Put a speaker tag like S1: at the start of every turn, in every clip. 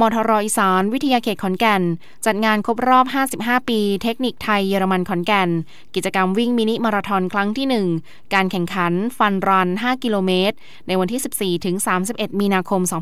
S1: มทรอีสานวิทยาเขตขอนแก่น จัดงานครบรอบ 55 ปี เทคนิคไทยเยอรมันขอนแก่น กิจกรรมวิ่งมินิมาราทอนครั้งที่ 1 การแข่งขันฟันรัน 5 กิโลเมตร ในวันที่ 14 ถึง 31 มีนาคม 2562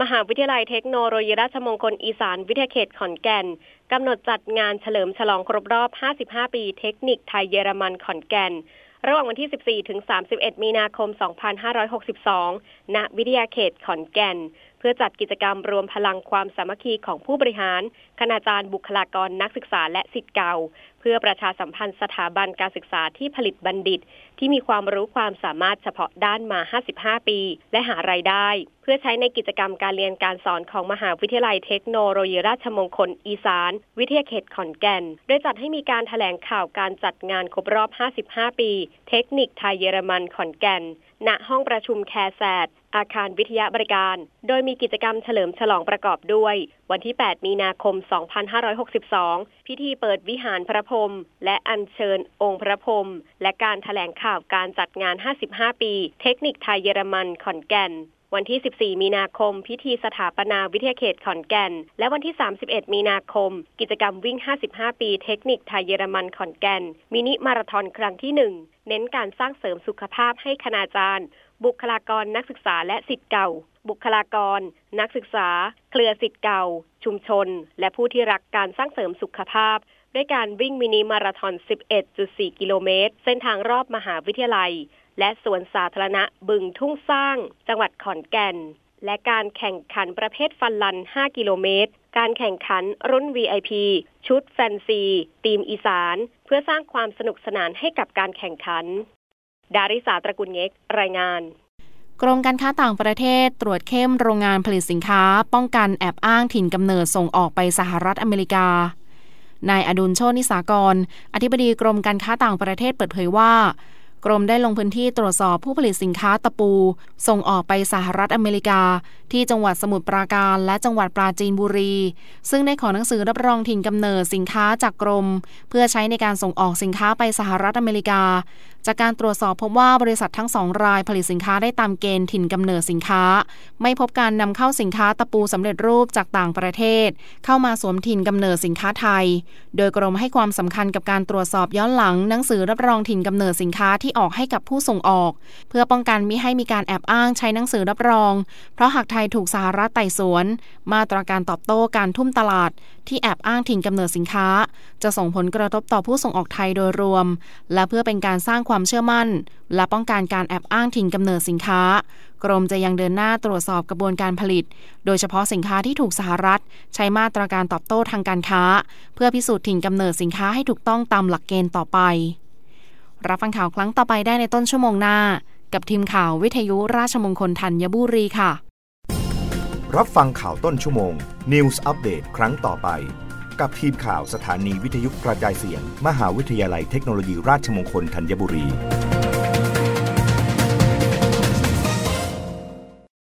S2: มหาวิทยาลัยเทคโนโลยีราชมงคลอีสานวิทยาเขตขอนแก่นกำหนดจัดงานเฉลิมฉลองครบรอบ 55 ปีเทคนิคไทยเยอรมันขอนแก่น ระหว่างวันที่ 14 ถึง 31 มีนาคม 2562 ณ วิทยาเขตขอนแก่น พื่อจัดกิจกรรมรวมพลังความสามัคคีของผู้บริหาร คณาจารย์บุคลากรนักศึกษาและสิทธิ์เก่า เพื่อประชาสัมพันธ์สถาบันการศึกษาที่ผลิตบัณฑิต ที่มีความรู้ความสามารถเฉพาะด้านมา 55 ปี และหารายได้ เพื่อใช้ในกิจกรรมการเรียนการสอนของมหาวิทยาลัยเทคโนโลยีราชมงคลอีสาน วิทยาเขตขอนแก่น โดยจัดให้มีการถแถลงข่าวการจัดงานครบรอบ 55 ปี เทคนิคไทยเยอรมันขอนแก่น ณห้องประชุมแคร์แซดอาคารวิทยาบริการ โดยมีกิจกรรมเฉลิมฉลองประกอบด้วย วันที่ 8 มีนาคม 2562 พิธีเปิดวิหารพระพรม และอัญเชิญองค์พระพรม และการถแถลงข่าวการจัดงาน 55 ปี เทคนิคไทยเยอรมันขอนแก่นวันที่ 14 มีนาคม พิธีสถาปนาวิทยาเขตขอนแก่น และวันที่ 31 มีนาคม กิจกรรมวิ่ง 55 ปี เทคนิคไทยเยอรมันขอนแก่น มินิมาราธอนครั้งที่ 1 เน้นการสร้างเสริมสุขภาพให้คณาจารย์ บุคลากรนักศึกษาและสิทธิ์เก่า บุคลากร นักศึกษา เครือสิทธิ์เก่า ชุมชน และผู้ที่รักการสร้างเสริมสุขภาพ ด้วยการวิ่งมินิมาราทอน 11.4 กิโลเมตร เส้นทางรอบมหาวิทยาลัย และสวนสาธารณะบึงทุ่งสร้าง จังหวัดขอนแก่น และการแข่งขันประเภทฟันลัน 5 กิโลเมตร การแข่งขันรุ่น VIP ชุดแฟนซีทีมอีสาน เพื่อสร้างความสนุกสนานให้กับการแข่งขัน ดาริสาตระกุลเงกรายงาน
S1: กรมการค้าต่างประเทศตรวจเข้มโรงงานผลิตสินค้า ป้องกันแอบอ้างถิ่นกำเนิดส่งออกไปสหรัฐอเมริกา นายอดุลโชนิสากร อธิบดีกรมการค้าต่างประเทศเปิดเผยว่า กรมได้ลงพื้นที่ตรวจสอบผู้ผลิตสินค้าตะปู ส่งออกไปสหรัฐอเมริกา ที่จังหวัดสมุทรปราการและจังหวัดปราจีนบุรี ซึ่งได้ขอหนังสือรับรองถิ่นกำเนิดสินค้าจากกรม เพื่อใช้ในการส่งออกสินค้าไปสหรัฐอเมริกา จากการตรวจสอบพบว่าบริษัททั้งสองรายผลิตสินค้าได้ตามเกณฑ์ถิ่นกำเนิดสินค้า ไม่พบการนำเข้าสินค้าตะปูสำเร็จรูปจากต่างประเทศ เข้ามาสวมถิ่นกำเนิดสินค้าไทย โดยกรมให้ความสำคัญกับการตรวจสอบย้อนหลังหนังสือรับรองถิ่นกำเนิดสินค้าที่ออกให้กับผู้ส่งออก เพื่อป้องกันมิให้มีการแอบอ้างใช้หนังสือรับรอง เพราะหากไทยถูกสหรัฐไต่สวน มาตรการตอบโต้การทุ่มตลาด ที่แอบอ้างถิ่นกำเนิดสินค้า จะส่งผลกระทบต่อผู้ส่งออกไทยโดยรวม และเพื่อเป็นการสร้างความเชื่อมั่น และป้องกันการแอบอ้างถิ่นกำเนิดสินค้า กรมจะยังเดินหน้าตรวจสอบกระบวนการผลิต โดยเฉพาะสินค้าที่ถูกสหรัฐ ใช้มาตรการตอบโต้ทางการค้า เพื่อพิสูจน์ถิ่นกำเนิดสินค้าให้ถูกต้องตามหลักเกณฑ์ต่อไป รับฟังข่าวครั้งต่อไปได้ในต้นชั่วโมงหน้า กับทีมข่าววิทยุราชมงคลธัญบุรีค่ะ
S3: รับฟังข่าวต้นชั่วโมง News อัปเดตครั้งต่อไป กับทีมข่าวสถานีวิทยุกระจายเสียง มหาวิทยาลัยเทคโนโลยีราชมงคลธัญบุรี